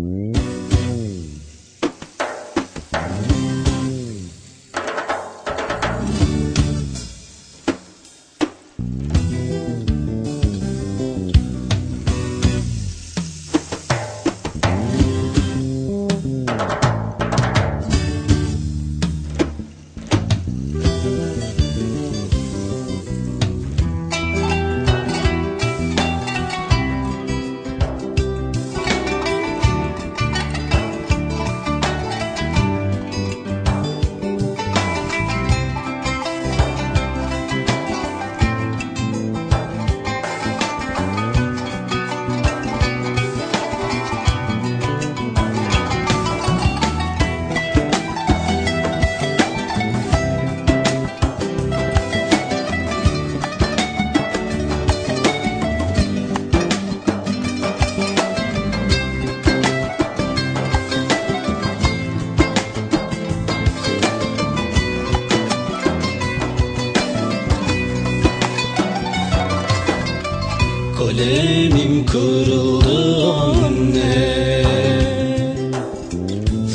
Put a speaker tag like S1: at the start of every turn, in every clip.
S1: Mm-hmm. Kalemim kırıldı anne.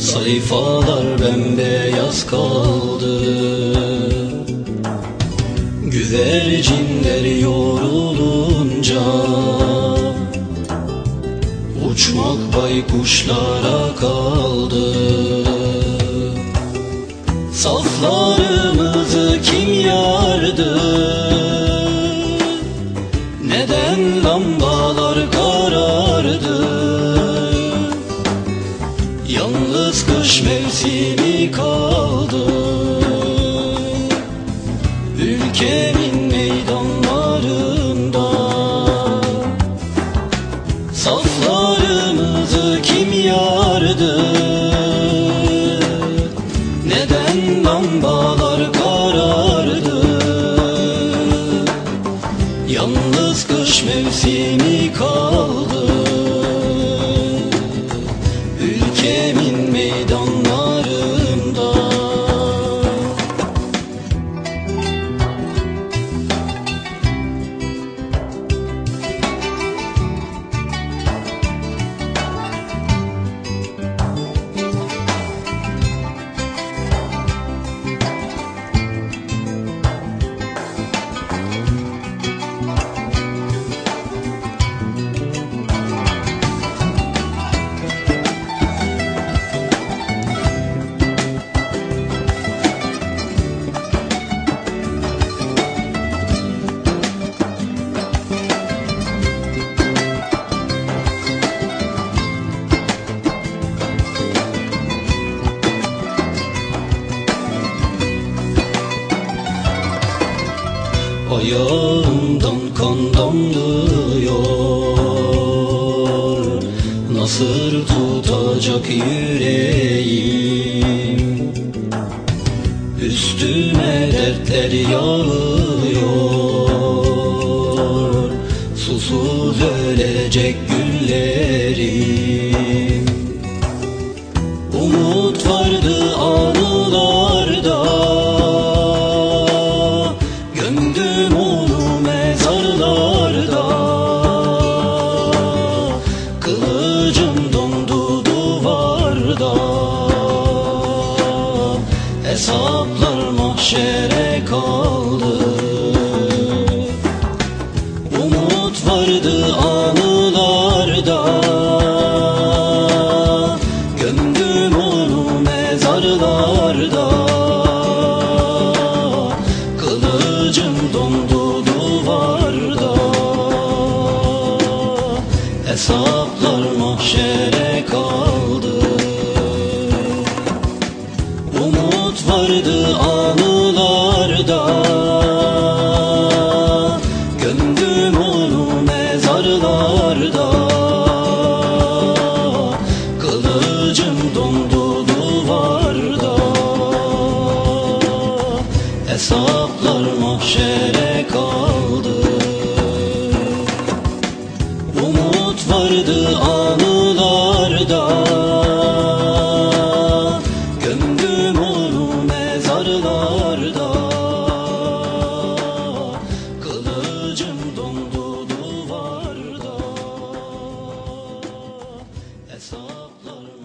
S1: Sayfalar bembeyaz kaldı. Güvercinler yorulunca Uçmak baykuşlara kaldı. Saflarımızı kim Yalnız kış mevsimi kaldı. Ülkemin meydanlarında Saflarımızı kim yardı? Neden lambalar karardı? Yalnız kış mevsimi kaldı Ülkemin meydanlarında Ayağımdan kan damlıyor. Nasıl tutacak yüreğim. Üstüme dertler yağıyor. Susuz ölecek Hesaplar mahşere kaldı. Umut vardı anılarda. Gömdüm onu mezarlarda. Kılıcım dondu duvarda. Hesaplar mahşere kaldı Umut vardı anılarda. Gömdüm onu mezarlarda. Kılıcım dondu duvarda. Hesaplarda